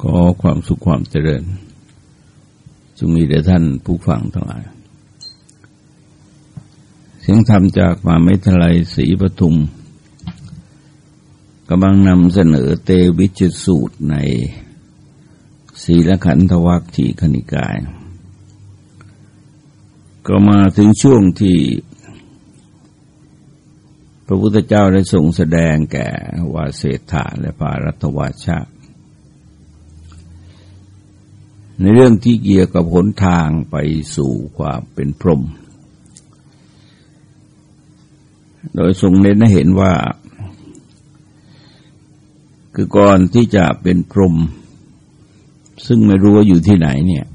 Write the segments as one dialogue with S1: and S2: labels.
S1: ขอความสุขความเจริญจงมีแด่ท่านผู้ฟังทั้งหลาย เสียงธรรมจากมาไมทลายศรีปทุมกำลังนำเสนอเตวิจสูตรในศีลขันธวัคทีคณิกาย ก็มาถึงช่วงที่ พระพุทธเจ้าได้ทรงแสดงแก่วาเศรษฐาและปารัตวาชา ในเรื่องที่เกี่ยวกับหนทางไปสู่ความเป็นพรหมโดยทรงเน้นให้เห็นว่า คือก่อนที่จะเป็นพรหมซึ่งไม่รู้ว่าอยู่ที่ไหนเนี่ย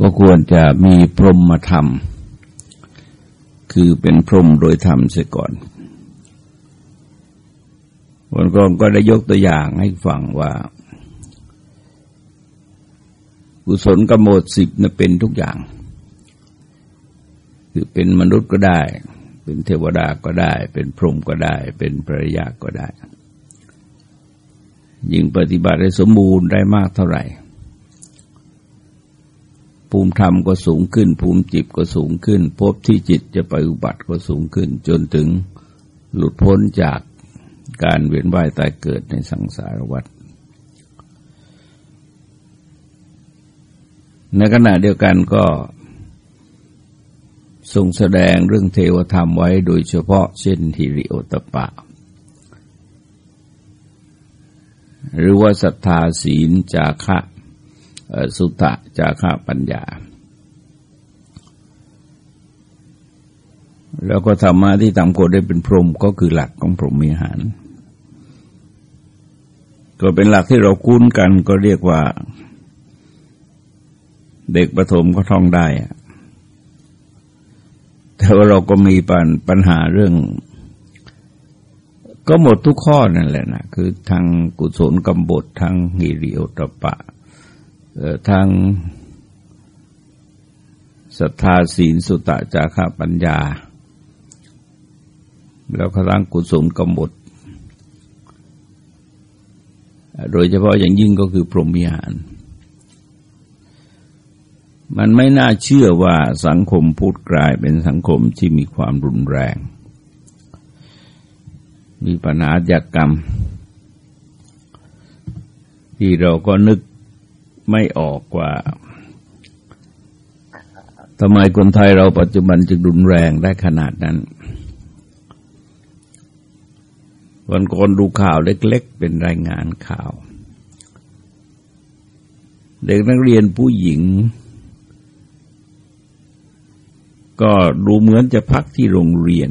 S1: ก็ควรจะมีพรหมมาทำคือเป็นพรหมโดยธรรมเสียก่อนวันก่อนก็ได้ยกตัวอย่างให้ฟังว่า กุศลกำหนดสิบนะเป็นทุกอย่าง คือเป็นมนุษย์ก็ได้ เป็นเทวดาก็ได้ เป็นพรหมก็ได้ เป็นปริยาก็ได้ ยิ่งปฏิบัติได้สมบูรณ์ได้มากเท่าไหร่ ภูมิธรรมก็สูงขึ้น ภูมิจิตก็สูงขึ้น พบที่จิตจะไปอุบัติก็สูงขึ้น จนถึงหลุดพ้นจากการเวียนว่ายตายเกิดในสังสารวัฏ ในขณะเดียวกันก็ทรงแสดงเรื่องเทวธรรมไว้โดยเฉพาะเช่นทิริโอตปะ หรือว่าศรัทธาศีลจาคะสุตะจาคะปัญญา แล้วก็ธรรมะที่ทำกฎได้เป็นพรหมก็คือหลักของพรหมิหาร ก็เป็นหลักที่เราคุ้นกันก็เรียกว่า เด็กประถมก็ท่องได้แต่ว่าเราก็มีปัญปัญหาเรื่อง ก็หมดทุกข้อนั่นแหละนะคือทางกุศลกำบททางหิริโอตปะทางศรัทธาศีลสุตะจาระปัญญา แล้วก็ทางกุศลกำบทโดยเฉพาะอย่างยิ่งก็คือพรหมิหาร มันไม่น่าเชื่อว่าสังคมพูดกลายเป็นสังคมที่มีความรุนแรง มีปัญหาจากกรรม ที่เราก็นึกไม่ออกว่าทำไมคนไทยเราปัจจุบันจึงรุนแรงได้ขนาดนั้น วันก่อนดูข่าวเล็ก ๆ เป็นรายงานข่าว เด็กนักเรียนผู้หญิง ก็ดูเหมือนจะพักที่โรงเรียน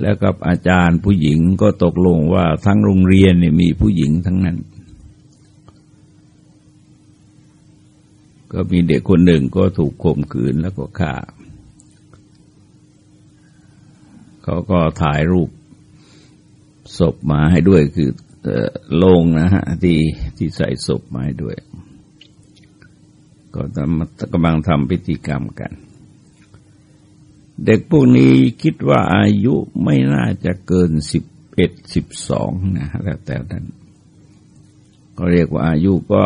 S1: แล้วกับอาจารย์ผู้หญิงก็ตกลงว่าทั้งโรงเรียนเนี่ยมีผู้หญิงทั้งนั้น ก็มีเด็กคนหนึ่งก็ถูกข่มขืนแล้วก็ฆ่า เขาก็ถ่ายรูปศพมาให้ด้วยคือโลงนะฮะที่ที่ใส่ศพมาให้ด้วย ก็กำลังทำพิธีกรรมกัน เด็กพวกนี้คิดว่าอายุไม่น่าจะเกินสิบเอ็ดสิบสองนะแล้วแต่นั้นก็เรียกว่าอายุก็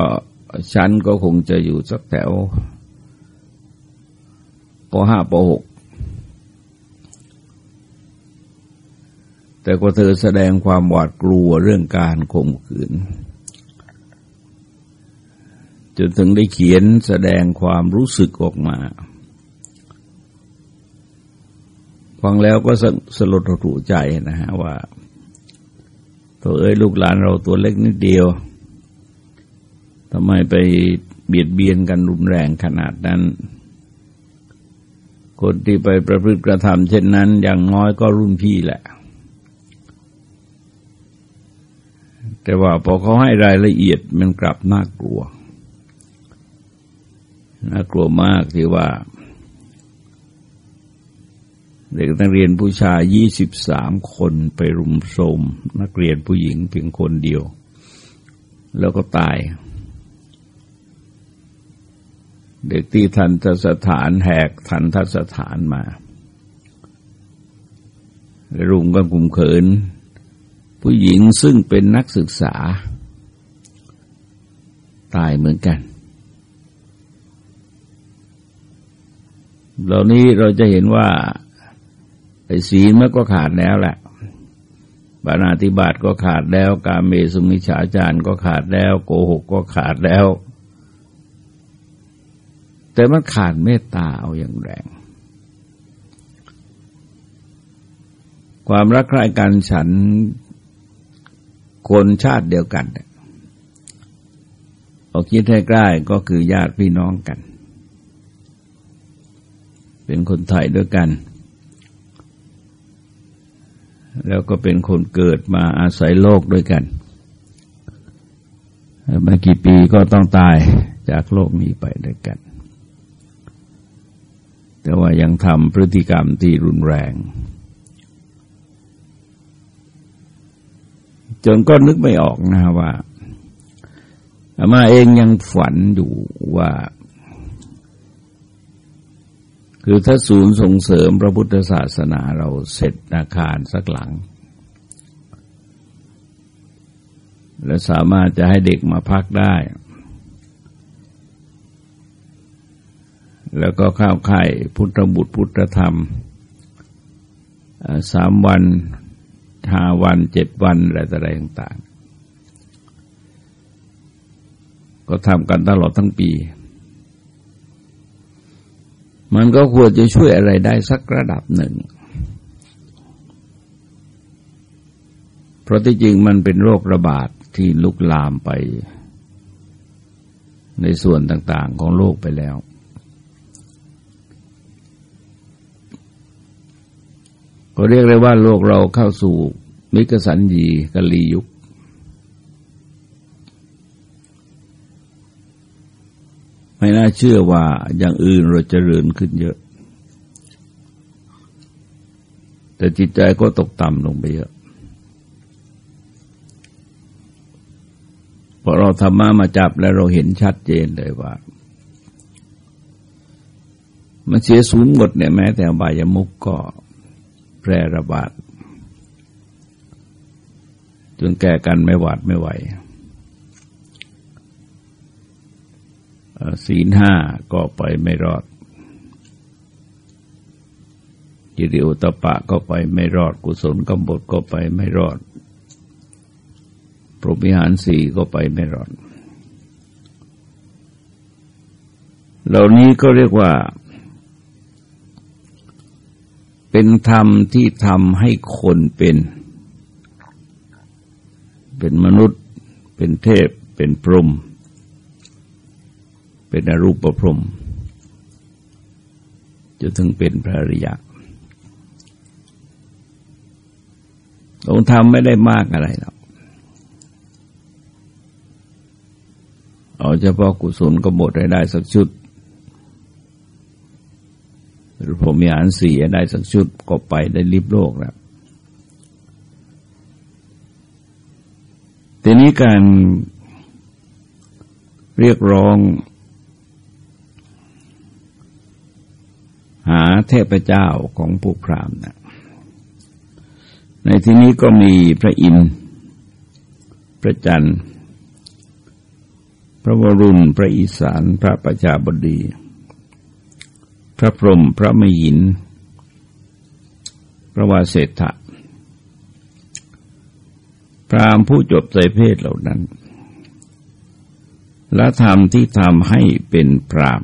S1: ชั้นก็คงจะอยู่สักแถวปห้าปหกแต่ก็เธอแสดงความหวาดกลัวเรื่องการข่มขืน จนถึงได้เขียนแสดงความรู้สึกออกมา ฟังแล้วก็สลดหดใจนะฮะว่า ตัวเอ้ยลูกหลานเราตัวเล็กนิดเดียวทำไมไปเบียดเบียนกันรุนแรงขนาดนั้น คนที่ไปประพฤติกระทำเช่นนั้น อย่างน้อยก็รุ่นพี่แหละ แต่ว่าพอเขาให้รายละเอียดมันกลับน่ากลัว น่ากลัวมากที่ว่า เด็กนักเรียนผู้ชายยี่สิบสามคนไปรุมโทมนักเรียนผู้หญิงเพียงคนเดียว แล้วก็ตาย เด็กที่ทันทสถานแหกทันทสถานมา รุมกันกลุ่มเขิน ผู้หญิงซึ่งเป็นนักศึกษา ตายเหมือนกันเหล่านี้เราจะเห็นว่า ศีลมันก็ขาดแล้วแหละบานาติบาตก็ขาดแล้ว การเมสุมิฉาจารก็ขาดแล้ว โกหกก็ขาดแล้ว แต่มันขาดเมตตาเอาอย่างแรง ความรักใคร่กันฉันคนชาติเดียวกันเอาคิดให้ใกล้ก็คือญาติพี่น้องกัน เป็นคนไทยด้วยกัน แล้วก็เป็นคนเกิดมาอาศัยโลกด้วยกันมากี่ปีก็ต้องตายจากโลกนี้ไปด้วยกัน แต่ว่ายังทำพฤติกรรมที่รุนแรง จนก็นึกไม่ออกนะว่าอามาเองยังฝันอยู่ว่า คือถ้าศูนย์ส่งเสริมพระพุทธศาสนาเราเสร็จอาคารสักหลัง และสามารถจะให้เด็กมาพักได้ แล้วก็ข้าค่ายพุทธบุตรพุทธธรรมสามวันห้าวันเจ็ดวันอะไรต่างต่างก็ทำกันตลอดทั้งปี มันก็ควรจะช่วยอะไรได้สักระดับหนึ่ง เพราะที่จริงมันเป็นโรคระบาดที่ลุกลามไป ในส่วนต่างๆของโลกไปแล้ว ก็เรียกได้ว่าโลกเราเข้าสู่มิกสันยีกลียุค ไม่น่าเชื่อว่าอย่างอื่นเราจเจริญขึ้นเยอะ แต่จิตใจก็ตกต่ำลงไปเยอะพอเราธรรมะมาจับแล้วเราเห็นชัดเจนเลยว่า มันเสียสูญหมดเนี่ยแม้แต่บายมุกก็แพร่ระบาดจนแก่กันไม่หวาดไม่ไหว ศีลห้าก็ไปไม่รอดกิริโอตปะก็ไปไม่รอด กุศลกำบดก็ไปไม่รอดพรหมิหารสี่ก็ไปไม่รอด เหล่านี้ก็เรียกว่า เป็นธรรมที่ทำให้คนเป็น เป็นมนุษย์ เป็นเทพ เป็นพรหมเป็นอรูปประพรมจะถึงเป็นพระริยะองค์ธรรมไม่ได้มากอะไรหรอกเอาเฉพาะกุศลก็หมดได้ได้สักชุด หรือผมมีอ่านสี่ได้สักชุดก็ไปได้ลิบโลกแล้วทีนี้การเรียกร้องหา เทพเจ้าของผู้พรามนะในที่นี้ก็มีพระอินทร์พระจันทร์ พระวรุณ พระอิสาน พระประชาบดี พระพรหมพระมหิน พระวาเศรษฐะพรามผู้จบใจเพศเหล่านั้น และธรรมที่ทำให้เป็นพราม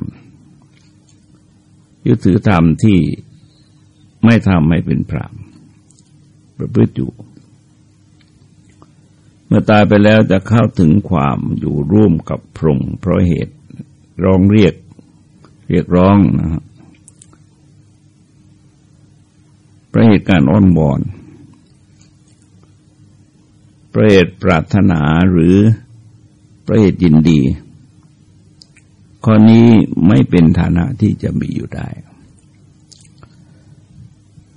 S1: ยึดถือธรรมที่ไม่ทำให้เป็นพรามประพฤติอยู่ เมื่อตายไปแล้วจะเข้าถึงความอยู่ร่วมกับพรหมเพราะเหตุร้องเรียกเรียกร้องนะฮะประเหตุการอ้อนวอนประเหตุปรารถนาหรือประเหตุยินดี ข้อนี้ไม่เป็นฐานะที่จะมีอยู่ได้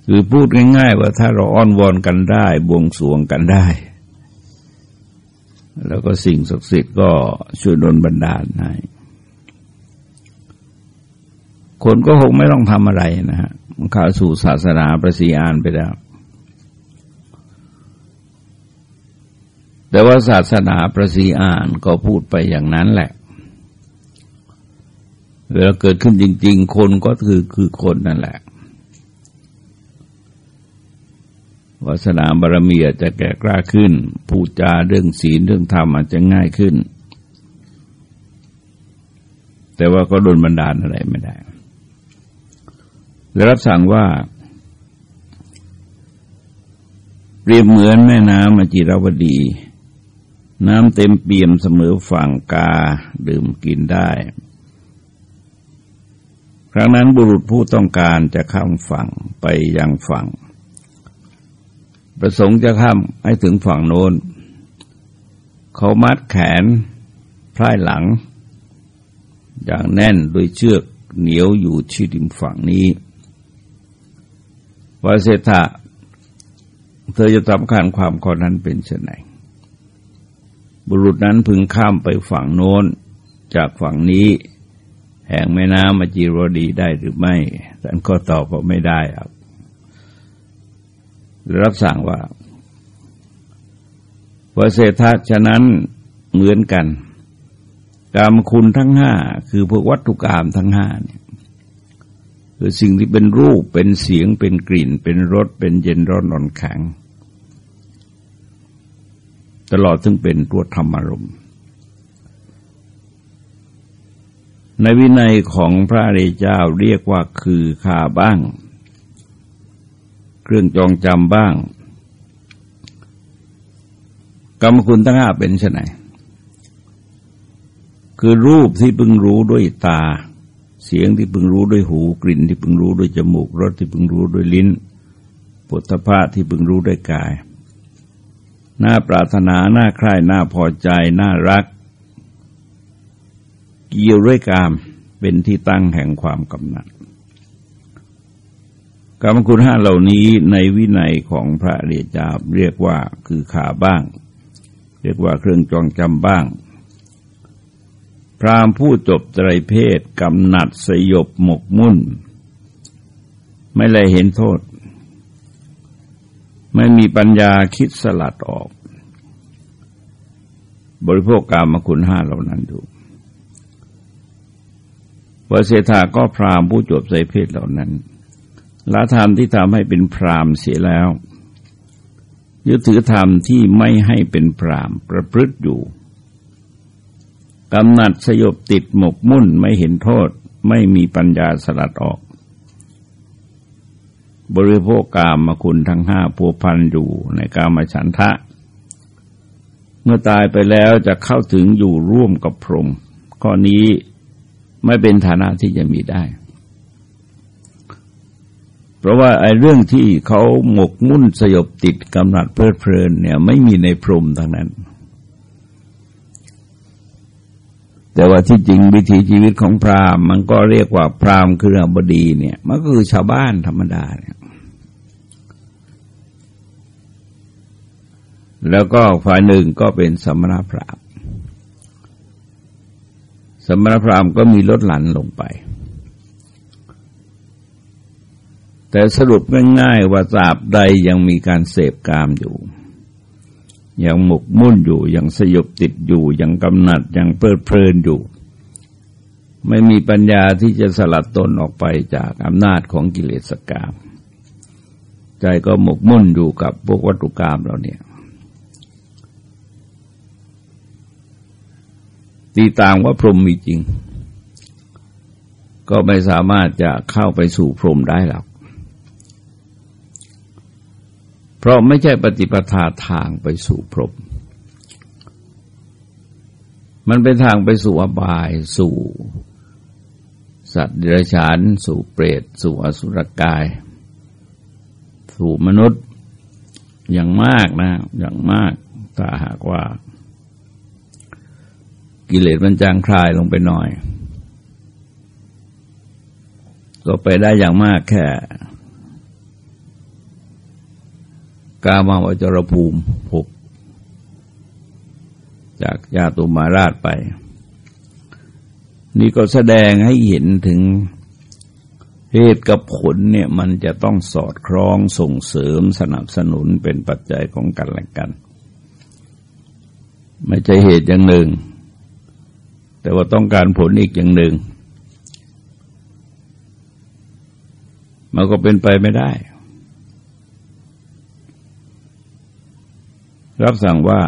S1: คือพูดง่าย ๆ ว่าถ้าเราอ้อนวอนกันได้บวงสวงกันได้ แล้วก็สิ่งศักดิ์สิทธิ์ก็ช่วยดลบันดาลให้คนก็คงไม่ต้องทำอะไรนะฮะมันเข้าสู่ศาสนาประสีอานไปแล้ว แต่ว่าศาสนาประสีอ่านก็พูดไปอย่างนั้นแหละ เวลาเกิดขึ้นจริง ๆ คนก็คือคือคนนั่นแหละวาสนาบารมีอาจจะแก่กล้าขึ้น พูดจาเรื่องศีลเรื่องธรรมอาจจะง่ายขึ้น แต่ว่าก็โดนบันดาลอะไรไม่ได้และรับสั่งว่า เปรียบเหมือนแม่น้ำมจิรวดี น้ำเต็มเปี่ยมเสมอฝั่งกาดื่มกินได้ ครั้งนั้นบุรุษผู้ต้องการจะข้ามฝั่งไปยังฝั่ง ประสงค์จะข้ามให้ถึงฝั่งโน้น เขามัดแขนพายหลัง อย่างแน่นโดยเชือกเหนียวอยู่ที่ริมฝั่งนี้วาเสถะเธอจะทำการความข้อนั้นเป็นเช่นไรบุรุษนั้นพึงข้ามไปฝั่งโน้น จากฝั่งนี้ แห่งแม่น้ำมาจีรดีได้หรือไม่ท่านก็ตอบว่าไม่ได้ครับ รับสั่งว่าวาเสธะฉะนั้นเหมือนกัน กรรมคุณทั้งห้าคือพวกวัตถุกรรมทั้งห้าเนี่ยคือสิ่งที่เป็นรูปเป็นเสียงเป็นกลิ่น เป็นรสเป็นเย็นร้อนนอนแข็งตลอดถึงเป็นตัวธรรมารมณ์ ในวินัยของพระเรเจ้าเรียกว่าคือคาบ้าง เครื่องจองจำบ้าง กรรมคุณทั้งห้าเป็นไนคือรูปที่พึงรู้ด้วยตา เสียงที่พึงรู้ด้วยหู กลิ่นที่พึงรู้ด้วยจมูก รสที่พึงรู้ด้วยลิ้นปุถะพะที่พึงรู้ด้วยกาย หน้าปรารถนา หน้าใคร่ หน้าพอใจ หน้ารัก เกี่ยวด้วยกามเป็นที่ตั้งแห่งความกำหนัดกรรมคุณห้าเหล่านี้ในวินัยของพระเรียจาบเรียกว่าคือขาบ้าง เรียกว่าเครื่องจองจำบ้าง พรามผู้จบไตรเพศกำหนัดสยบหมกมุ่น ไม่เลยเห็นโทษ ไม่มีปัญญาคิดสลัดออก บริโภคกรรมคุณห้าเหล่านั้นอยู่ วเสธาก็พรามผู้จบไตรเพศเหล่านั้นละธรรมที่ทำให้เป็นพรามเสียแล้วยึดถือธรรมที่ไม่ให้เป็นพรามประพฤติอยู่กำหนัดสยบติดหมกมุ่นไม่เห็นโทษ ไม่มีปัญญาสลัดออก บริโภคกามมาคุณทั้งห้าพัวพันอยู่ในกามฉันทะ เมื่อตายไปแล้วจะเข้าถึงอยู่ร่วมกับพรหมข้อนี้ ไม่เป็นฐานะที่จะมีได้ เพราะว่าไอ้เรื่องที่เขาหมกมุ่นสยบติดกำหนัดเพลิดเพลินเนี่ยไม่มีในพรมทั้งนั้น แต่ว่าที่จริงวิถีชีวิตของพราหมณ์มันก็เรียกว่าพราหมณ์คืออบดีเนี่ยมันก็คือชาวบ้านธรรมดาเนี่ยแล้วก็ฝ่ายหนึ่งก็เป็นสมณพราหมณ สมณพราหมณ์ก็มีลดหลั่นลงไป แต่สรุปง่ายๆว่าตราบใดยังมีการเสพกามอยู่ ยังหมกมุ่นอยู่ ยังสยบติดอยู่ ยังกำหนัด ยังเพลิดเพลินอยู่ ไม่มีปัญญาที่จะสลัดตนออกไปจากอำนาจของกิเลสกรรมใจก็หมกมุ่นอยู่กับพวกวัตถุกรรมเราเนี่ย ตีต่างว่าพรหมมีจริง ก็ไม่สามารถจะเข้าไปสู่พรหมได้หรอกเพราะไม่ใช่ปฏิปทาทางไปสู่พรหมมันเป็นทางไปสู่อบายสู่ สัตว์เดรัจฉาน สู่เปรต สู่อสุรกาย สู่มนุษย์อย่างมากนะ อย่างมากถ้าหากว่า กิเลสมันจางคลายลงไปหน่อย ก็ไปได้อย่างมากแค่กามาวจรภูมิหกจากญาตุมาราชไป นี่ก็แสดงให้เห็นถึงเหตุกับผลเนี่ยมันจะต้องสอดคล้องส่งเสริมสนับสนุนเป็นปัจจัยของกันและกัน ไม่ใช่เหตุอย่างหนึ่ง แต่ว่าต้องการผลอีกอย่างหนึ่ง มันก็เป็นไปไม่ได้ รับสั่งว่า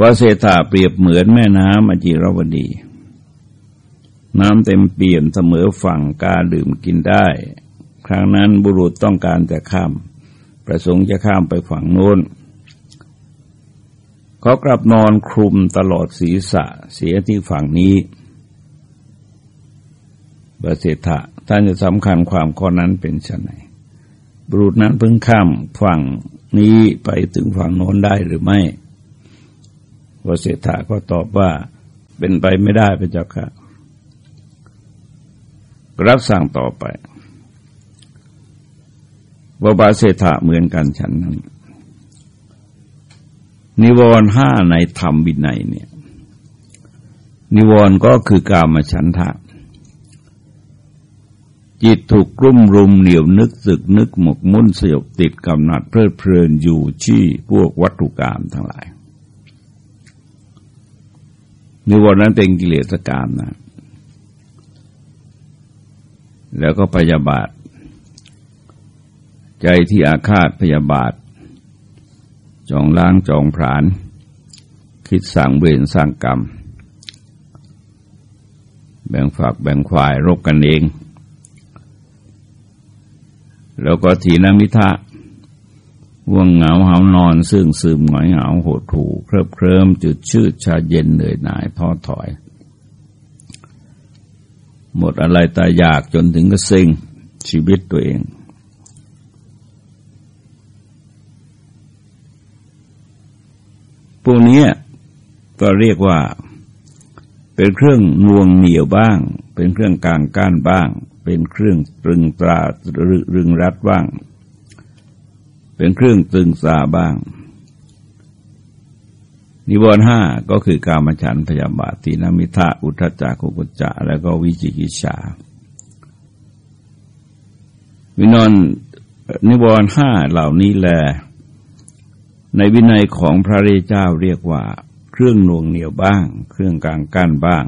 S1: ว่าเศรษฐาเปรียบเหมือนแม่น้ำอจิรวดี น้ำเต็มเปี่ยมเสมอฝั่งการดื่มกินได้ ครั้งนั้นบุรุษต้องการจะข้าม ประสงค์จะข้ามไปฝั่งโน้น เขากลับนอนคลุมตลอดศีรษะเสียที่ฝั่งนี้บาเศรษฐะท่านจะสำคัญความข้อนั้นเป็นชนไหนบุรุษนั้นเพิ่งข้ามฝั่งนี้ไปถึงฝั่งโน้นได้หรือไม่พระเศรษฐาก็ตอบว่าเป็นไปไม่ได้พระเจ้าค่ะ รับสั่งต่อไปว่าบาเศรษฐาเหมือนกันฉันนั้น นิวรณ์ห้าในธรรมวินัยเนี่ย นิวรณ์ก็คือกามฉันทะ จิตถูกกลุ่มรุมเหนียวนึกสึกนึกหมกมุ่นสยบติดกำหนัดเพลิดเพลินอยู่ที่พวกวัตถุกรรมทั้งหลาย นิวรณ์นั้นเป็นกิเลสกรรมนะ แล้วก็พยาบาท ใจที่อาฆาตพยาบาท จองล้างจองผราน คิดสั่งเวรสร้างกรรม แบ่งฝักแบ่งฝ่ายรบกันเอง แล้วก็ทีนมิทะว่วงเหงาหานอนซึ่งซึมหงอยเหงาโหดถูเคริบเคริมจุดชืดชาเย็นเหนื่อยหน่ายท้อถอย หมดอะไรตายอยากจนถึงกระซิงชีวิตตัวเอง พวกนี้ก็เรียกว่า เป็นเครื่องนวงเหนียวบ้าง เป็นเครื่องกลางก้านบ้าง เป็นเครื่องตรึงตรารึงรัดบ้าง เป็นเครื่องตรึงสาบ้าง นิวรณ์ห้าก็คือการมฉันพยาบาทีนามิทะอุทจักกุกุจจะ แล้วก็วิจิกิจฉาวินอนนิวรณ์ห้าเหล่านี้แหละ ในวินัยของพระเรเจ้าเรียกว่า เครื่องนวงเหนียวบ้าง เครื่องกลางกั้นบ้าง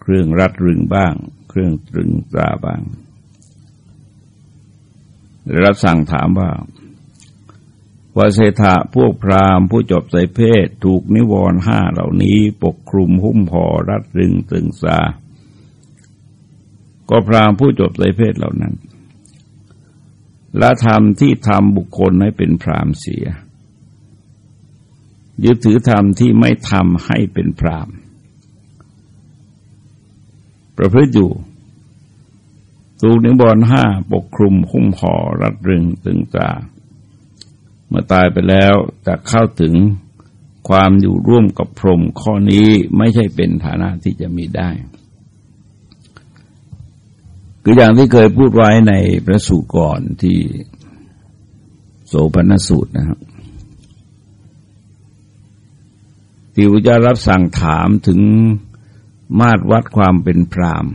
S1: เครื่องรัดรึงบ้าง เครื่องตรึงตราบ้างรับสั่งถามว่าว่าเศรษฐะพวกพราหมณ์ผู้จบใส่เพศถูกนิวรณ์ห้าเหล่านี้ปกคลุมหุ้มห่อรัดรึงตึงสาก็พราหมณ์ผู้จบใส่เพศเหล่านั้นละธรรมที่ทำบุคคลให้เป็นพราหมณ์เสีย ยึดถือธรรมที่ไม่ทำให้เป็นพรามประพฤติอยู่ถูกนิวรณ์ห้าปกคลุมหุ้มห่อรัดรึงตึงสาเมื่อตายไปแล้วจะเข้าถึงความอยู่ร่วมกับพรหมข้อนี้ไม่ใช่เป็นฐานะที่จะมีได้ คืออย่างที่เคยพูดไว้ในพระสูตรก่อนที่โสภณสูตรนะครับ ที่พระเจ้ารับสั่งถามถึงมาตรวัดความเป็นพราม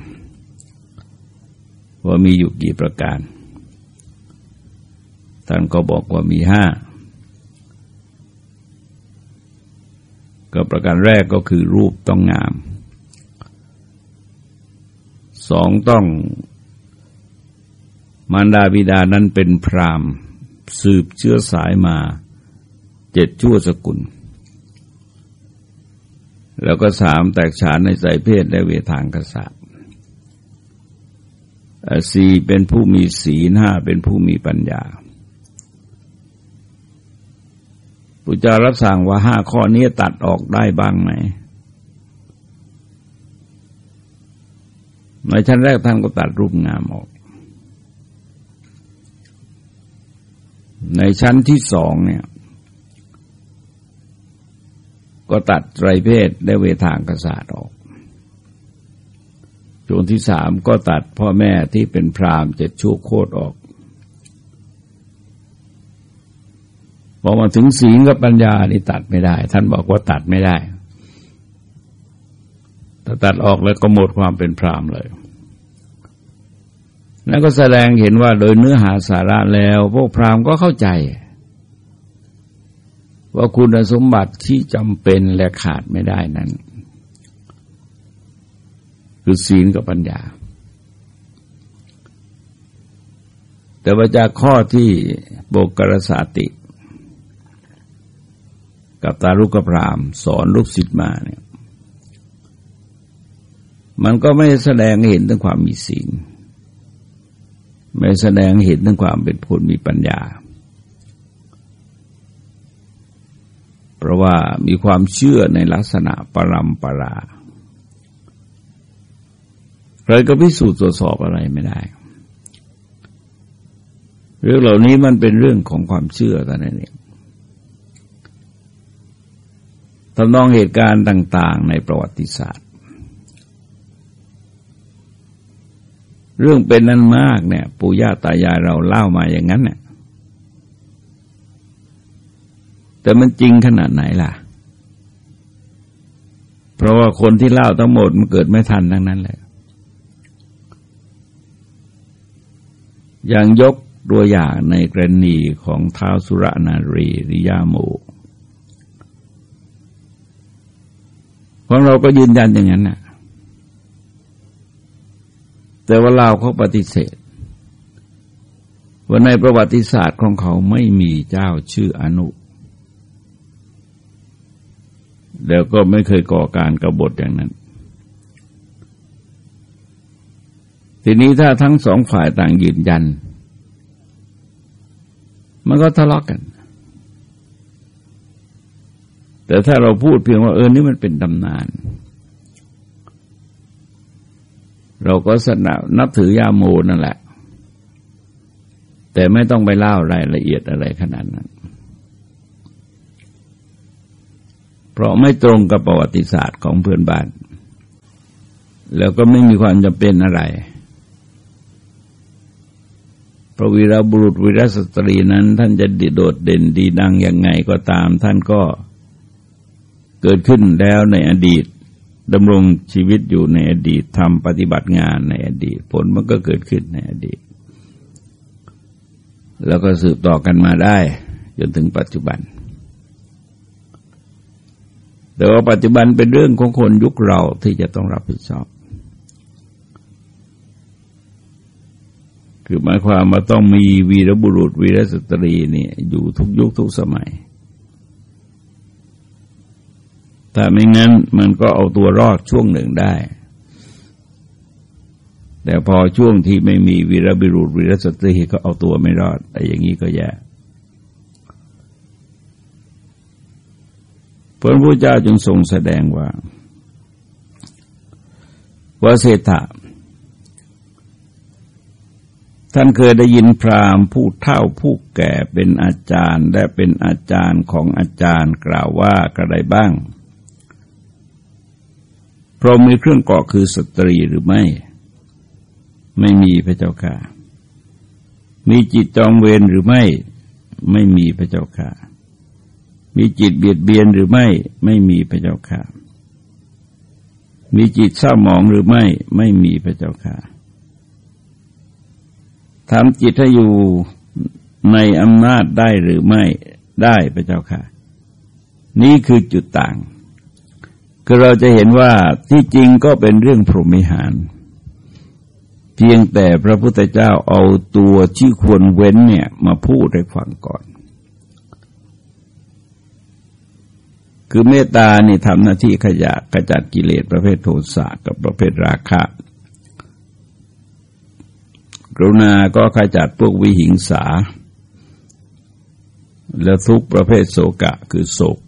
S1: ว่ามีอยู่กี่ประการ ท่านก็บอกว่ามีห้าก็ประการแรกก็คือรูปต้องงามสองต้องมารดาบิดานั้นเป็นพรามสืบเชื้อสายมาเจ็ดชั่วสกุล แล้วก็สามแตกฉานในสายเพศและเวทางกษัตริย์สี่เป็นผู้มีศีลห้าเป็นผู้มีปัญญาพุทธเจ้ารับสั่งว่าห้าข้อนี้ตัดออกได้บ้างไหมในชั้นแรกท่านก็ตัดรูปงามออก ในชั้นที่สองเนี่ย ก็ตัดไตรเพศได้เวทางกษัตริย์ออก ช่วงที่สามก็ตัดพ่อแม่ที่เป็นพราหมณ์เจ็ดชั่วโคตรออก พอมาถึงศีลกับปัญญานี่ตัดไม่ได้ ท่านบอกว่าตัดไม่ได้ถ้าตัดออกแล้วก็หมดความเป็นพรามเลยนั่นก็แสดงเห็นว่าโดยเนื้อหาสาระแล้ว พวกพราหมณ์ก็เข้าใจ ว่าคุณสมบัติที่จำเป็นและขาดไม่ได้นั้น คือศีลกับปัญญา แต่ว่าจากข้อที่โบกรสาติ กับตาลุกพรามสอนลูกศิษย์มาเนี่ยมันก็ไม่แสดงเห็นถึงความมีศีลไม่แสดงเห็นถึงความเป็นผลมีปัญญา เพราะว่ามีความเชื่อในลักษณะปรำปราใครก็พิสูจน์ตรวจสอบอะไรไม่ได้ เรื่องเหล่านี้มันเป็นเรื่องของความเชื่อแต่นั้นเองทำนองเหตุการณ์ต่าง ๆ ในประวัติศาสตร์ เรื่องเป็นนั้นมากเนี่ยปู่ย่าตายายเราเล่ามาอย่างนั้นเนี่ย แต่มันจริงขนาดไหนล่ะ เพราะว่าคนที่เล่าทั้งหมดมันเกิดไม่ทันทั้งนั้นแหละ อย่างยกตัวอย่างในกรณีของท้าวสุรนารีรือยาโมของเราก็ยืนยันอย่างนั้นน่ะ แต่ว่าเราเขาปฏิเสธ ว่าในประวัติศาสตร์ของเขาไม่มีเจ้าชื่ออนุ แล้วก็ไม่เคยก่อการกรบฏอย่างนั้น ทีนี้ถ้าทั้งสองฝ่ายต่างยืนยัน มันก็ทะเลาะกกัน แต่ถ้าเราพูดเพียงว่าเออนี่มันเป็นตำนาน เราก็สนับนับถือยาโมนั่นแหละ แต่ไม่ต้องไปเล่ารายละเอียดอะไรขนาดนั้น เพราะไม่ตรงกับประวัติศาสตร์ของเพื่อนบ้าน แล้วก็ไม่มีความจำเป็นอะไร พระวีรบุรุษวีรสตรีนั้น ท่านจะดิโดดเด่นดีดังยังไงก็ตาม ท่านก็เกิดขึ้นแล้วในอดีตดำรงชีวิตอยู่ในอดีตทำปฏิบัติงานในอดีต ผลมันก็เกิดขึ้นในอดีต แล้วก็สืบต่อกันมาได้ จนถึงปัจจุบัน แต่ว่าปัจจุบันเป็นเรื่องของคนยุคเราที่จะต้องรับผิดชอบ คือหมายความว่าต้องมีวีรบุรุษวีรสตรีเนี่ยอยู่ทุกยุคทุกสมัย ถ้าไม่งั้นมันก็เอาตัวรอดช่วงหนึ่งได้ แต่พอช่วงที่ไม่มีวีรบิรุษวีรสตรีก็เอาตัวไม่รอดแต่อย่างนี้ก็แย่ พระพุทธเจ้าจึงทรงแสดงว่าว่าเศรษฐะท่านเคยได้ยินพราหมณ์ผู้เฒ่าผู้แก่เป็นอาจารย์และเป็นอาจารย์ของอาจารย์กล่าวว่ากระไรบ้าง พรหมมีเครื่องเกาะคือสตรีหรือไม่ ไม่มีพระเจ้าค่ะ มีจิตจองเวรหรือไม่ ไม่มีพระเจ้าค่ะ มีจิตเบียดเบียนหรือไม่ไม่มีพระเจ้าค่ะ มีจิตเศร้าหมองหรือไม่ไม่มีพระเจ้าค่ะทำจิตให้อยู่ในอำนาจได้หรือไม่ได้พระเจ้าค่ะ นี่คือจุดต่างคือเราจะเห็นว่าที่จริงก็เป็นเรื่องพรหมิหาร เพียงแต่พระพุทธเจ้าเอาตัวที่ควรเว้นเนี่ยมาพูดให้ฟังก่อน คือเมตตานี่ทำหน้าที่ขยะกระจัดกิเลสประเภทโทสะกับประเภทราคะ กรุณาก็ขจัดพวกวิหิงสา แล้วทุกประเภทโศกะคือโศก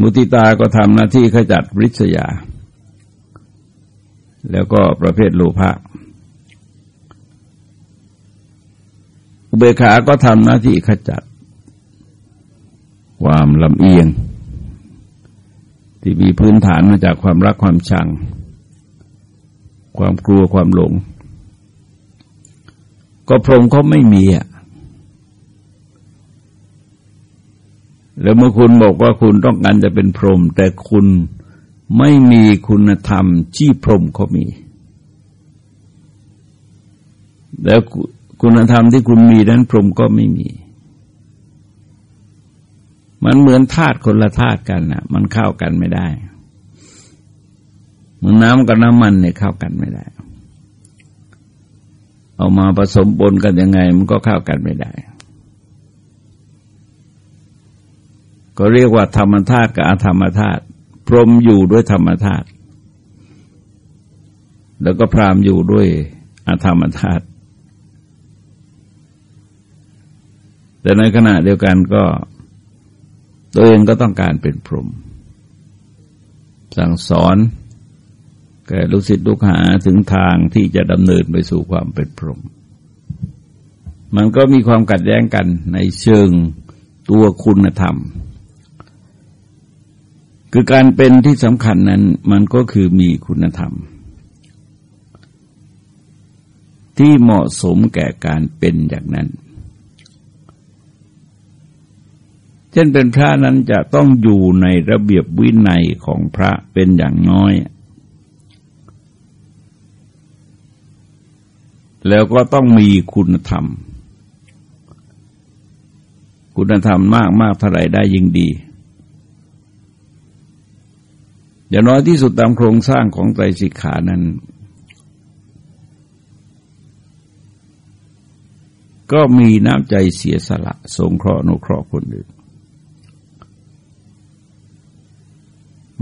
S1: มุติตาก็ทำหน้าที่ขจัดริษยา แล้วก็ประเภทโลภะอุเบกขาก็ทำหน้าที่ขจัด ความลำเอียง ที่มีพื้นฐานมาจากความรักความชัง ความกลัวความหลง ก็พรหมเขาไม่มีอะแล้วเมื่อคุณบอกว่าคุณต้องการจะเป็นพรหมแต่คุณไม่มีคุณธรรมที่พรหมเขามี แล้วคุณธรรมที่คุณมีนั้นพรหมก็ไม่มี มันเหมือนธาตุคนละธาตุกันนะมันเข้ากันไม่ได้เหมือนน้ำกับน้ำมันเนี่ยเข้ากันไม่ได้ เอามาผสมปนกันยังไง มันก็เข้ากันไม่ได้ ก็เรียกว่าธรรมธาตุกับอธรรมธาตุพรหมอยู่ด้วยธรรมธาตุแล้วก็พรามอยู่ด้วยอธรรมธาตุแต่ในขณะเดียวกันก็ ตัวเองก็ต้องการเป็นพรหมสั่งสอนแก่ลูกศิษย์ลูกหาถึงทางที่จะดำเนินไปสู่ความเป็นพรหมมันก็มีความกัดแย้งกันในเชิงตัวคุณธรรม คือการเป็นที่สำคัญนั้นมันก็คือมีคุณธรรม ที่เหมาะสมแก่การเป็นอย่างนั้น เช่นเป็นพระนั้นจะต้องอยู่ในระเบียบวินัยของพระเป็นอย่างน้อย แล้วก็ต้องมีคุณธรรม คุณธรรมมากมากเท่าไรได้ยิ่งดี อย่างน้อยที่สุดตามโครงสร้างของไตรสิกขานั้น ก็มีน้ำใจเสียสละ สงเคราะห์นุเคราะห์คนอื่น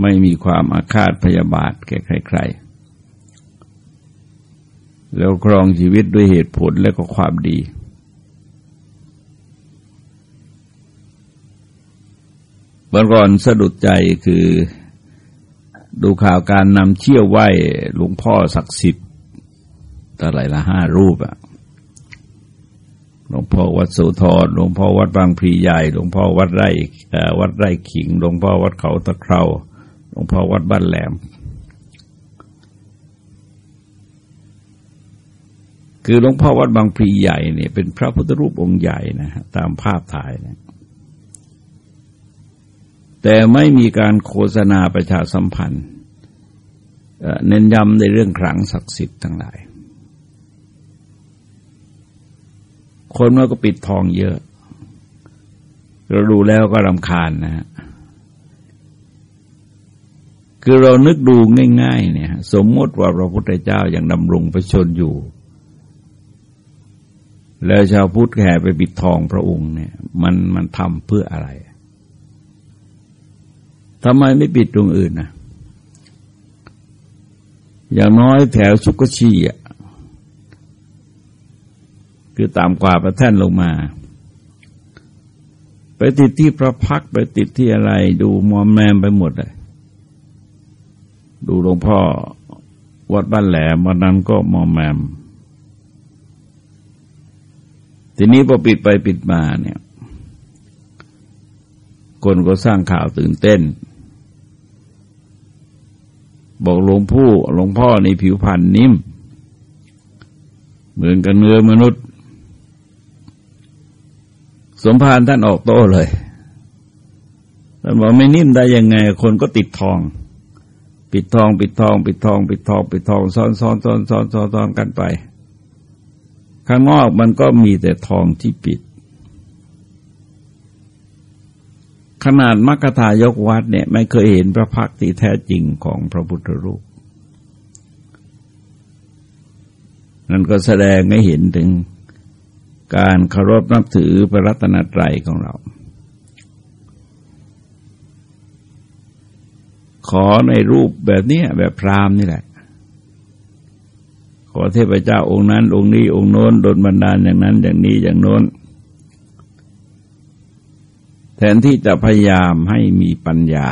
S1: ไม่มีความอาฆาตพยาบาทแก่ใคร ๆ แล้วครองชีวิตด้วยเหตุผลและก็ความดี เมื่อก่อนสะดุดใจคือดูข่าวการนำเชี่ยวไหวหลวงพ่อศักดิ์สิทธิ์ต่หลายละห้ารูปอะหลวงพ่อวัดโสธรหลวงพ่อวัดบางพรีใหญ่ หลวงพ่อวัดไร่วัดไร่ขิง หลวงพ่อวัดเขาตะเครา หลวงพ่อวัดบ้านแหลม คือหลวงพ่อวัดบางพลีใหญ่เนี่ยเป็นพระพุทธรูปองค์ใหญ่นะฮะตามภาพถ่ายนะแต่ไม่มีการโฆษณาประชาสัมพันธ์เน้นย้ำในเรื่องครั้งศักดิ์สิทธิ์ทั้งหลาย คนมันก็ปิดทองเยอะ เราดูแล้วก็รำคาญนะฮะ คือเรานึกดูง่าย ๆ เนี่ย สมมติว่าพระพุทธเจ้ายัางดำรงพระชนอยู่ แล้วชาวพุทธแห่ไปปิดทองพระองค์เนี่ย มันมันทำเพื่ออะไรทำไมไม่ปิดตรงอื่นนะอย่างน้อยแถวสุกชีอะคือตามกว่าประแท่นลงมา ไปติดที่พระพักไปติดที่อะไร ดูมอมแมมไปหมดเลย ดูหลวงพ่อวัดบ้านแหลมวันนั้นก็มอมแมม ทีนี้พอปิดไปปิดมาเนี่ย คนก็สร้างข่าวตื่นเต้น บอกหลวงพู่หลวงพ่อในผิวพรรณนิ่ม เหมือนกับเนื้อมนุษย์ สมภารท่านออกโต้เลยท่านบอกไม่นิ่มได้ยังไง คนก็ติดทอง ปิดทอง ปิดทอง ปิดทอง ปิดทองปิดทองซ้อนซ้อนซ้อนซ้อนซ้อนซ้อนกันไป ข้างนอกมันก็มีแต่ทองที่ปิด ขนาดมัคคทายกวัดเนี่ย ไม่เคยเห็นพระพักตร์แท้จริงของพระพุทธรูป นั่นก็แสดงให้เห็นถึงการเคารพนับถือพระรัตนตรัยของเรา ขอในรูปแบบนี้แบบพรามนี่แหละ ขอเทพเจ้าองค์นั้น องค์นี้องค์โน้นโดนบันดาลอย่างนั้น อย่างนี้อย่างโน้น แทนที่จะพยายามให้มีปัญญา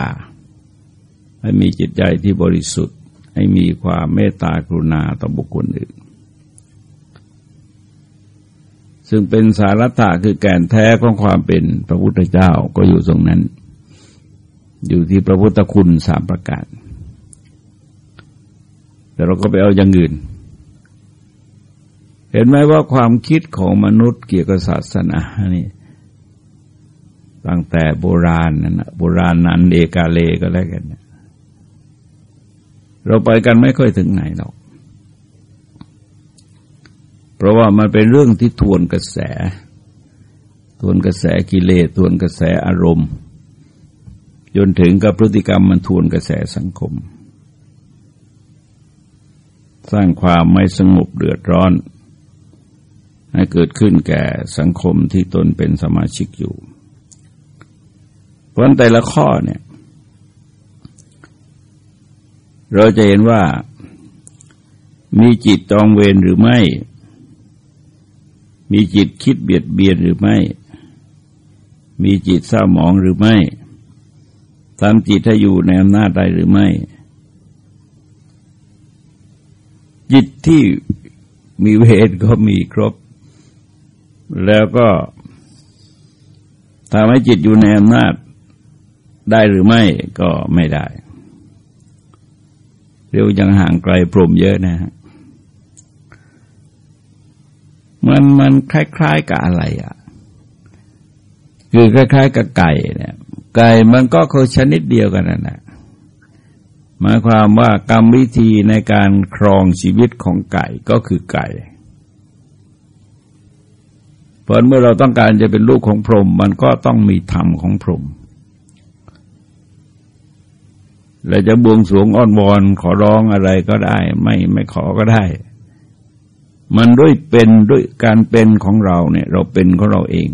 S1: ให้มีจิตใจที่บริสุทธิ์ ให้มีความเมตตากรุณาต่อบุคคลอื่นซึ่งเป็นสาระตะคือแก่นแท้ของความเป็นพระพุทธเจ้าก็อยู่ตรงนั้น อยู่ที่พระพุทธคุณสามประการ แต่เราก็ไปเอาอย่างอื่น เห็นไหมว่าความคิดของมนุษย์เกี่ยวกับศาสนานี่ตั้งแต่โบราณนั่นนะโบราณนั้นเอกาเลก็แล้วกัน เราไปกันไม่ค่อยถึงไหนหรอก เพราะว่ามันเป็นเรื่องที่ทวนกระแส ทวนกระแสกิเลสทวนกระแสอารมณ์ จนถึงกับพฤติกรรมมันทวนกระแสสังคม สร้างความไม่สงบเดือดร้อน ให้เกิดขึ้นแก่สังคมที่ตนเป็นสมาชิกอยู่ เพราะแต่ละข้อเนี่ย เราจะเห็นว่ามีจิตจองเวรหรือไม่ มีจิตคิดเบียดเบียนหรือไม่ มีจิตเศร้าหมองหรือไม่ ทำจิตให้อยู่ในอำนาจใดหรือไม่ จิตที่มีเวทก็มีครบ แล้วก็ทำให้จิตอยู่ในอำนาจได้หรือไม่ก็ไม่ได้ เรียกยังห่างไกลพรมเยอะนะฮะมันมันคล้าย ๆ กับอะไรอะ คือคล้าย ๆ กับไก่เนี่ย ไก่มันก็คือชนิดเดียวกันนั่นแหละหมายความว่ากรรมวิธีในการครองชีวิตของไก่ก็คือไก่ เพราะเมื่อเราต้องการจะเป็นลูกของพรหมมันก็ต้องมีธรรมของพรหมเราจะบวงสรวงอ้อนวอนขอร้องอะไรก็ได้ ไม่ไม่ขอก็ได้ มันด้วยเป็นด้วยการเป็นของเราเนี่ย เราเป็นของเราเอง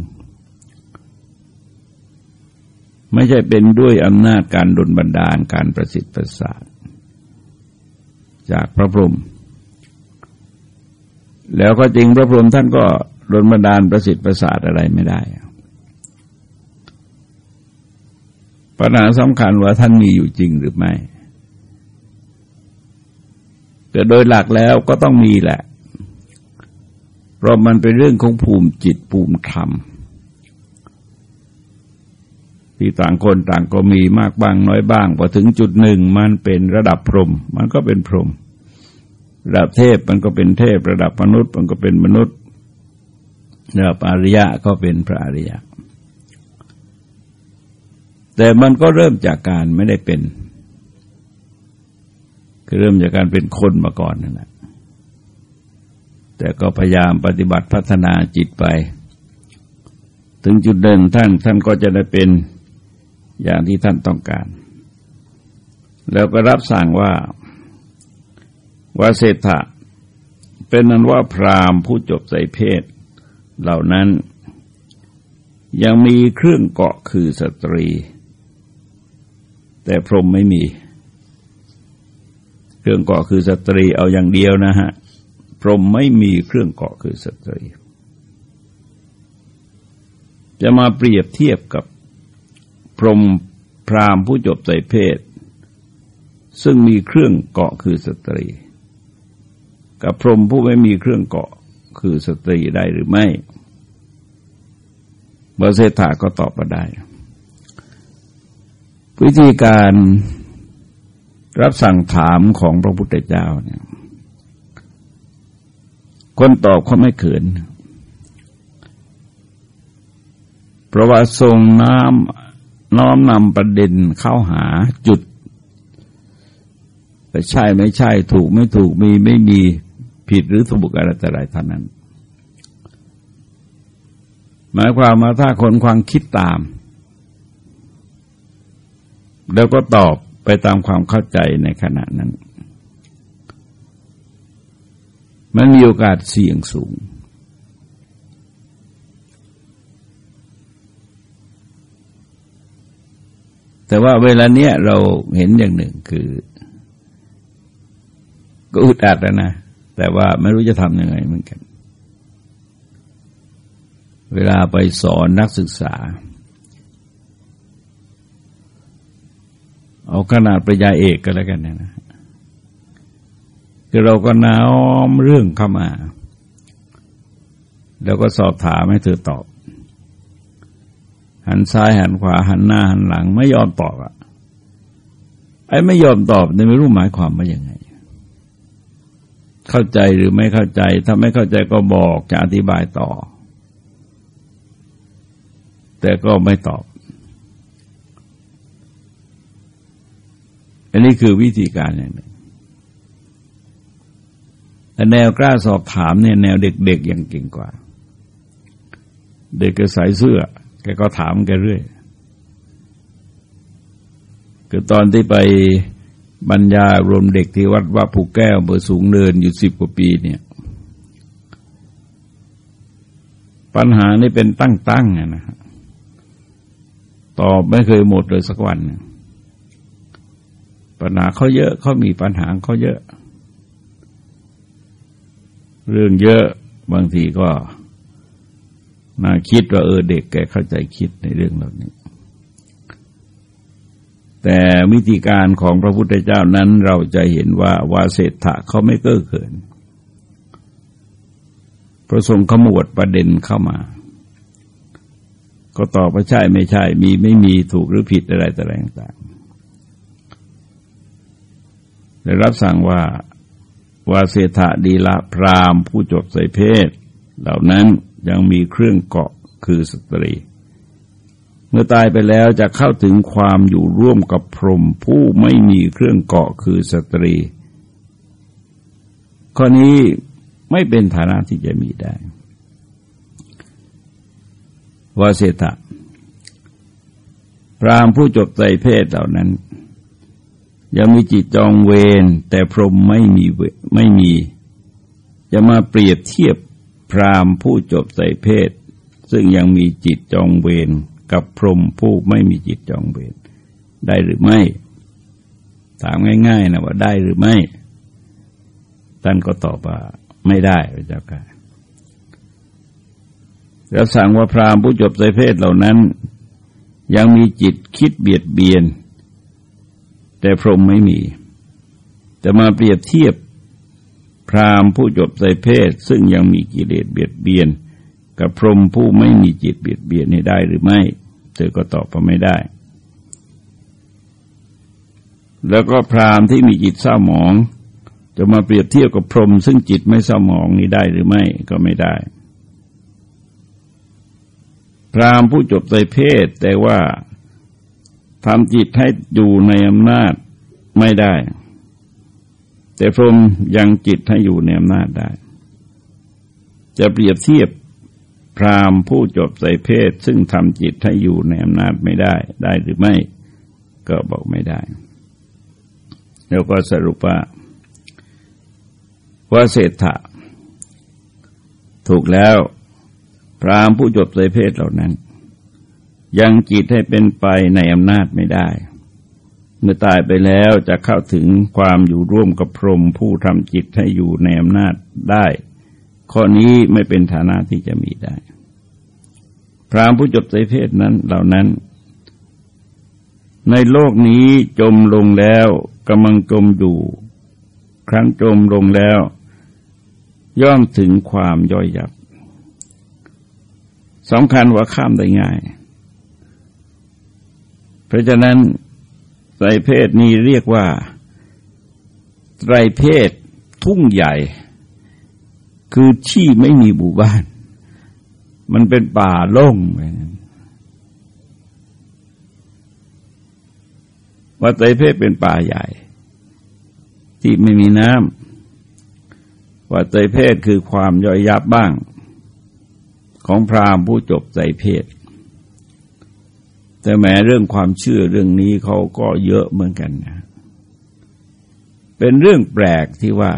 S1: ไม่ใช่เป็นด้วยอำนาจการดลบันดาลการประสิทธิ์ประสาทจากพระพรหมแล้วก็จริงพระพรหมท่านก็ดลบันดาลประสิทธิ์ประสาทอะไรไม่ได้ปัญหาสำคัญว่าท่านมีอยู่จริงหรือไม่แต่โดยหลักแล้วก็ต้องมีแหละ เพราะมันเป็นเรื่องของภูมิจิตภูมิธรรม ที่ต่างคนต่างก็มีมากบ้างน้อยบ้างพอถึงจุดหนึ่งมันเป็นระดับพรหมมันก็เป็นพรหมระดับเทพมันก็เป็นเทพ ระดับมนุษย์ มันก็เป็นมนุษย์ระดับอริยะก็เป็นพระอริยะ แต่มันก็เริ่มจากการไม่ได้เป็น คือเริ่มจากการเป็นคนมาก่อนนั่นแหละแต่ก็พยายามปฏิบัติพัฒนาจิตไป ถึงจุดเดินท่านท่านก็จะได้เป็น อย่างที่ท่านต้องการ แล้วก็รับสั่งว่าวาเศรษฐะเป็นนั้นว่าพราหมณ์ผู้จบไตรเพท เหล่านั้น ยังมีเครื่องเกาะคือสตรี แต่พรหมไม่มี เครื่องเกาะคือสตรีเอาอย่างเดียวนะฮะ พรหมไม่มีเครื่องเกาะคือสตรี จะมาเปรียบเทียบกับ พรหมพราหมณ์ผู้จบไตรเพท ซึ่งมีเครื่องเกาะคือสตรี กับพรหมผู้ไม่มีเครื่องเกาะคือสตรีได้หรือไม่วาเสฏฐะก็ตอบมาได้ วิธีการรับสั่งถามของพระพุทธเจ้าเนี่ย คนตอบเขาไม่เขิน เพราะว่าทรงน้ำ น้อมนำประเด็นเข้าหาจุดใช่ไม่ใช่ถูกไม่ถูกมีไม่มีผิดหรือถูกอะไรแต่ไรเท่านั้น หมายความว่าถ้าคนความคิดตาม แล้วก็ตอบไปตามความเข้าใจในขณะนั้น มันมีโอกาสเสี่ยงสูง แต่ว่าเวลาเนี้ยเราเห็นอย่างหนึ่งคือ ก็อึดอัดแล้วนะ แต่ว่าไม่รู้จะทำยังไงเหมือนกัน เวลาไปสอนนักศึกษา เอาขนาดปริญญาเอกก็แล้วกันนะคือเราก็น้อมเรื่องเข้ามา แล้วก็สอบถามให้เธอตอบ หันซ้ายหันขวาหันหน้าหันหลัง ไม่ยอมตอบอะไอ้ไม่ยอมตอบเนี่ยไม่รู้หมายความว่ายังไง เข้าใจหรือไม่เข้าใจ ถ้าไม่เข้าใจก็บอกจะอธิบายต่อ แต่ก็ไม่ตอบ อันนี้คือวิธีการอย่างหนึ่งแต่แนวกล้าสอบถามเนี่ยแนวเด็กๆยังเก่งกว่า เด็กก็ใส่เสื้อ แกก็ถามแกเรื่อย คือตอนที่ไปบรรยายรวมเด็กที่วัดว่าผูแก้วเบอร์สูงเนินอยู่สิบกว่าปีเนี่ย ปัญหานี่เป็นตั้งๆนะฮะตอบไม่เคยหมดเลยสักวัน ปัญหาเขาเยอะเขามีปัญหาเขาเยอะ เรื่องเยอะบางทีก็ น่าคิดว่าเออเด็กแกเข้าใจคิดในเรื่องเหล่านี้ แต่วิธีการของพระพุทธเจ้านั้นเราจะเห็นว่าวาเศรษฐะเขาไม่เก้อเขินพระทรงขมวดประเด็นเข้ามา ก็ตอบว่าใช่ไม่ใช่ มีไม่มีถูกหรือผิดอะไรต่างๆได้รับสั่งว่าวาเศรษฐะดีละพรามผู้จบใส่เพศ เหล่านั้น ยังมีเครื่องเกาะคือสตรี เมื่อตายไปแล้วจะเข้าถึงความอยู่ร่วมกับพรหมผู้ไม่มีเครื่องเกาะคือสตรี ข้อนี้ไม่เป็นฐานะที่จะมีได้วาเสตะพรามผู้จบใจเพศเหล่านั้น ยังมีจิตจองเวรแต่พรหมไม่มีไม่มี จะมาเปรียบเทียบ รามผู้จบใส่เพศ ซึ่งยังมีจิตจองเวรกับพรหมผู้ไม่มีจิตจองเวรได้หรือไม่ ถามง่าย ๆนะว่าได้หรือไม่ ท่านก็ตอบว่าไม่ได้พระเจ้าค่ะแล้วสั่งว่าพรามผู้จบใส่เพศเหล่านั้น ยังมีจิตคิดเบียดเบียน แต่พรหมไม่มี แต่มาเปรียบเทียบ พรามผู้จบใส่เพศ ซึ่งยังมีกิเลสเบียดเบียน กับพรหมผู้ไม่มีจิตเบียดเบียนให้ได้หรือไม่ เธอก็ตอบว่าไม่ได้ แล้วก็พรามที่มีจิตเศร้าหมอง จะมาเปรียบเทียบกับพรหมซึ่งจิตไม่เศร้าหมองนี้ได้หรือไม่ก็ไม่ได้ พรามผู้จบใส่เพศแต่ว่าทำจิตให้อยู่ในอำนาจไม่ได้ แต่พรมยังจิตให้อยู่ในอำนาจได้ จะเปรียบเทียบพรามผู้จบใส่เพศ ซึ่งทำจิตให้อยู่ในอำนาจไม่ได้ ได้หรือไม่ ก็บอกไม่ได้ แล้วก็สรุปว่าว่าเศรษฐะถูกแล้ว พรามผู้จบใส่เพศเหล่านั้น ยังจิตให้เป็นไปในอำนาจไม่ได้ เมื่อตายไปแล้วจะเข้าถึงความอยู่ร่วมกับพรหมผู้ทำจิตให้อยู่ในอำนาจได้ ข้อนี้ไม่เป็นฐานะที่จะมีได้ พรามผู้จบใจเพศนั้นเหล่านั้น ในโลกนี้จมลงแล้วกำลังจมอยู่ ครั้งจมลงแล้ว ย่อมถึงความย่อยยับสำคัญว่าข้ามได้ง่าย เพราะฉะนั้น ไตรเพศนี้เรียกว่า ไตรเพศทุ่งใหญ่ คือที่ไม่มีหมู่บ้าน มันเป็นป่าโล่งไปว่าไตรเพศเป็นป่าใหญ่ ที่ไม่มีน้ำว่าไตรเพศคือความย่อยยับบ้าง ของพราหมณ์ผู้จบไตรเพศ แต่แม้เรื่องความเชื่อเรื่องนี้เขาก็เยอะเหมือนกันนะ เป็นเรื่องแปลกที่ว่า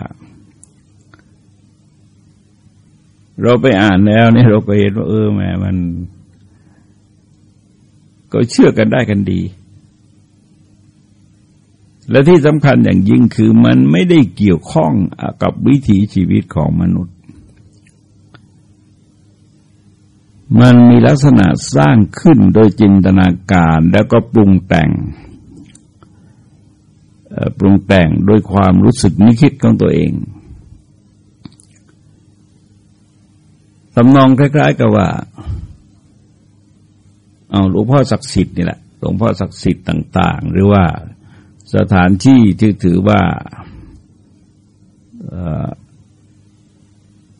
S1: เราไปอ่านแล้วเนี่ยเราก็เห็นว่าเออแม่มัน ก็เชื่อกันได้กันดี และที่สำคัญอย่างยิ่งคือมันไม่ได้เกี่ยวข้องกับวิถีชีวิตของมนุษย์ มันมีลักษณะสร้างขึ้นโดยจินตนาการแล้วก็ปรุงแต่งปรุงแต่งโดยความรู้สึกนึกคิดของตัวเองสำนองคล้าย ๆ กับว่า เอาหลวงพ่อศักดิ์สิทธิ์นี่แหละ หลวงพ่อศักดิ์สิทธิ์ต่าง ๆ หรือว่าสถานที่ที่ถือว่า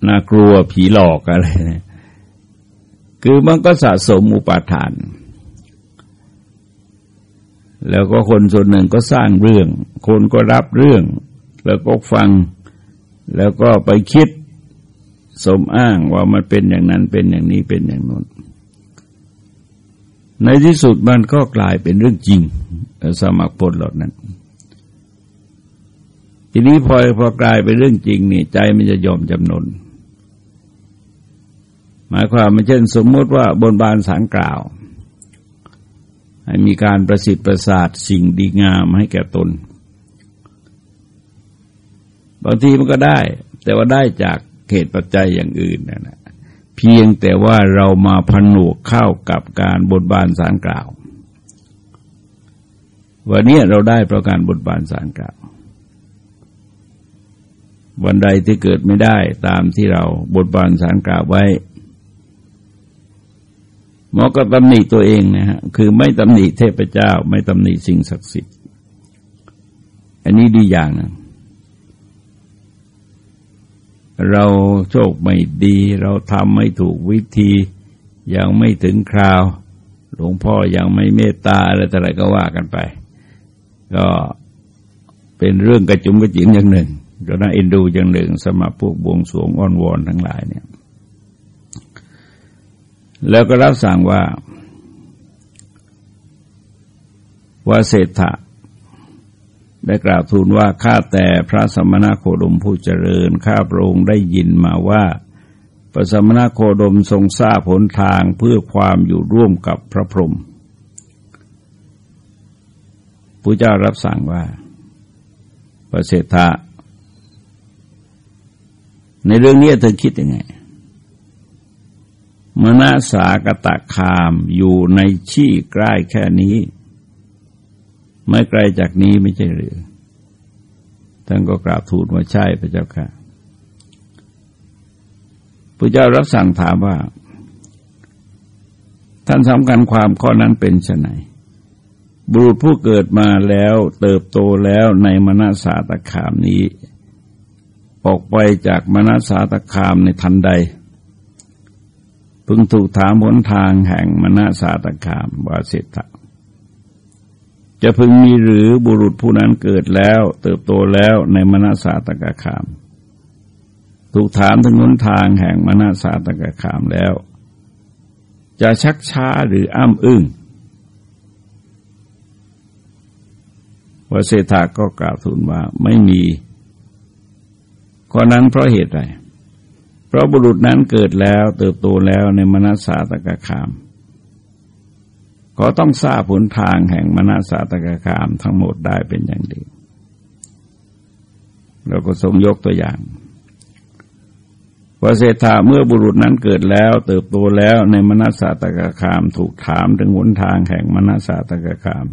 S1: น่ากลัวผีหลอกอะไรเนี่ย คือมันก็สะสมอุปาทาน แล้วก็คนส่วนหนึ่งก็สร้างเรื่อง คนก็รับเรื่อง แล้วก็ฟัง แล้วก็ไปคิดสมอ้างว่ามันเป็นอย่างนั้นเป็นอย่างนี้เป็นอย่างนั้นในที่สุดมันก็กลายเป็นเรื่องจริง สมัครพลเหล่านั้น ทีนี้พอพอกลายเป็นเรื่องจริงนี่ใจมันจะยอมจำนน หมายความมันเช่น สมมติว่าบนบานสารกล่าวให้มีการประสิทธิ์ประสาทสิ่งดีงามให้แก่ตน บางทีมันก็ได้ แต่ว่าได้จากเหตุปัจจัยอย่างอื่นนะนะเพียงแต่ว่าเรามาผนวกเข้ากับการบนบานสารกล่าว วันนี้เราได้เพราะการบนบานสารกล่าว วันใดที่เกิดไม่ได้ตามที่เราบนบานสารกล่าวไว้ หมอก็ตำหนิตัวเองนะฮะคือไม่ตำหนิเทพเจ้า ไม่ตำหนิสิ่งศักดิ์สิทธิ์ อันนี้ดีอย่างนะเราโชคไม่ดี เราทำไม่ถูกวิธี ยังไม่ถึงคราว หลวงพ่อยังไม่เมตตาอะไรแต่อะไรก็ว่ากันไป ก็เป็นเรื่องกระจุมกระจิ๋มอย่างหนึ่งก็น่าเอ็นดูอย่างหนึ่งสมัครพวกบวงสวงอ้อนวอนทั้งหลายเนี่ย แล้วก็รับสั่งว่าว่าเศรษฐะได้กล่าวทูลว่าข้าแต่พระสมณโคดมผู้เจริญข้าพระองค์ได้ยินมาว่า พระสมณโคดมทรงทราบผลทางเพื่อความอยู่ร่วมกับพระพรหมพระเจ้ารับสั่งว่าประเสฐะในเรื่องนี้เธอคิดยังไง มนาสากตะคามอยู่ในชี่ใกล้แค่นี้ ไม่ไกลจากนี้ไม่ใช่หรือ ท่านก็กราบทูลว่าใช่พระเจ้าค่ะพระเจ้ารับสั่งถามว่า ท่านสำคัญความข้อนั้นเป็นไฉนบุรุษผู้เกิดมาแล้วเติบโตแล้วในมนาสาตะคามนี้ ออกไปจากมนาสาตะคามในทันใด พึงถูกถามหนทางแห่งมนาสาตคามวาเสร็จจะพึงมีหรือบุรุษผู้นั้นเกิดแล้ว เติบโตแล้วในมนาสาตกะขาม ถูกถามถึงนุนทางแห่งมนาสาตกะขามแล้ว จะชักช้าหรืออ้ำอึ้งวเศรษฐาก็กล่าวทูลว่าไม่มีข้อนั้นเพราะเหตุใด เพราะบุรุษนั้นเกิดแล้วเติบโตแล้วในมนาสาตกะขาม ก็ต้องทราบผลทางแห่งมนาสาตกคามทั้งหมดได้เป็นอย่างดีเราก็ทรงยกตัวอย่างว่าเศรษฐาเมื่อบุรุษนั้นเกิดแล้ว เติบโตแล้วในมนาสาตกคามถูกถามถึงหนทางแห่งมนาสาตกคาม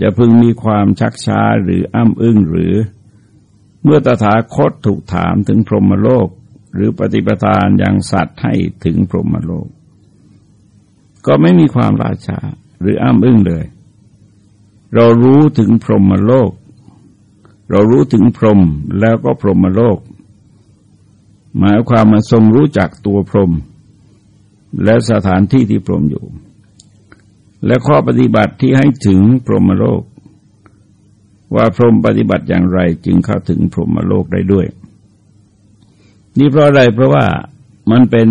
S1: จะพึงมีความชักช้าหรืออ้ำอึ้งหรือ เมื่อตถาคตถูกถามถึงพรหมโลก หรือปฏิปทานอยังสัตว์ให้ถึงพรหมโลก ก็ไม่มีความราชาหรืออ้ำอึ้งเลย เรารู้ถึงพรหมโลก เรารู้ถึงพรหมแล้วก็พรหมโลก หมายความมาทรงรู้จักตัวพรหมและสถานที่ที่พรหมอยู่ และข้อปฏิบัติที่ให้ถึงพรหมโลก ว่าพรหมปฏิบัติอย่างไรจึงเข้าถึงพรหมโลกได้ด้วย นี่เพราะอะไรเพราะว่ามันเป็น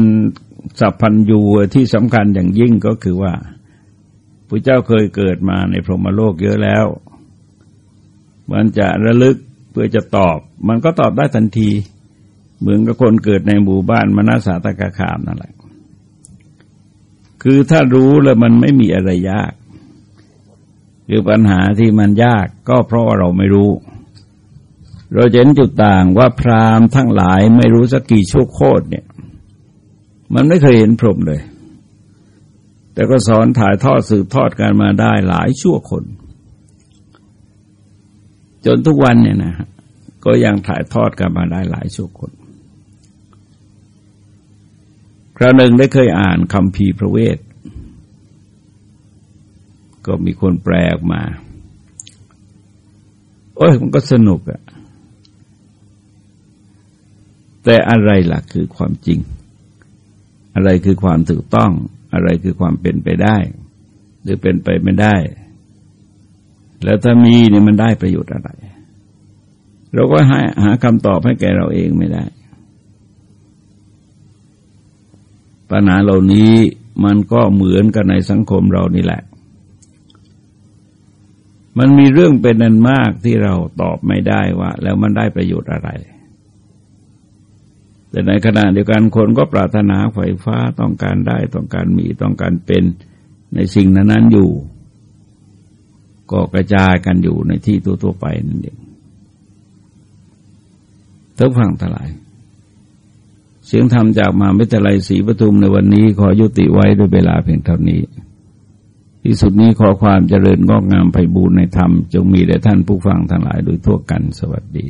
S1: สัพพัญญูที่สำคัญอย่างยิ่งก็คือว่าพระเจ้าเคยเกิดมาในพรหมโลกเยอะแล้ว มันจะระลึกเพื่อจะตอบ มันก็ตอบได้ทันที เหมือนกับคนเกิดในหมู่บ้านมนาสาตกาคามนั่นแหละ คือถ้ารู้แล้วมันไม่มีอะไรยาก คือปัญหาที่มันยากก็เพราะเราไม่รู้ เราเห็นจุดต่างว่าพราหมณ์ทั้งหลายไม่รู้สักกี่ชั่วโคตรเนี่ย มันไม่เคยเห็นพรหมเลย แต่ก็สอนถ่ายทอดสืบทอดกันมาได้หลายชั่วคน จนทุกวันเนี่ยนะก็ยังถ่ายทอดกันมาได้หลายชั่วคนคราวหนึ่งได้เคยอ่านคำพีพระเวท ก็มีคนแปลออกมา โอ้ยมันก็สนุกอะ แต่อะไรล่ะคือความจริง อะไรคือความถูกต้อง อะไรคือความเป็นไปได้ หรือเป็นไปไม่ได้ แล้วถ้ามีเนี่ยมันได้ประโยชน์อะไร เราก็หาหาคำตอบให้แก่เราเองไม่ได้ ปัญหาเหล่านี้มันก็เหมือนกันในสังคมเรานี่แหละ มันมีเรื่องเป็นนันมากที่เราตอบไม่ได้ว่า แล้วมันได้ประโยชน์อะไร แต่ในขณะเดียวกันคนก็ปรารถนาไฟฟ้าต้องการได้ต้องการมีต้องการเป็นในสิ่งนั้นๆอยู่ ก็กระจายกันอยู่ในที่ตัวๆไปนั่นเองทั้งฝั่งทลาย เสียงธรรมจากมาวิทยาลัยศรีปทุมในวันนี้ขอยุติไว้ด้วยเวลาเพียงเท่านี้ที่สุดนี้ขอความเจริญงอกงามไพบูรณในธรรม จงมีแด่ท่านผู้ฟังทั้งหลายโดยทั่วกันสวัสดี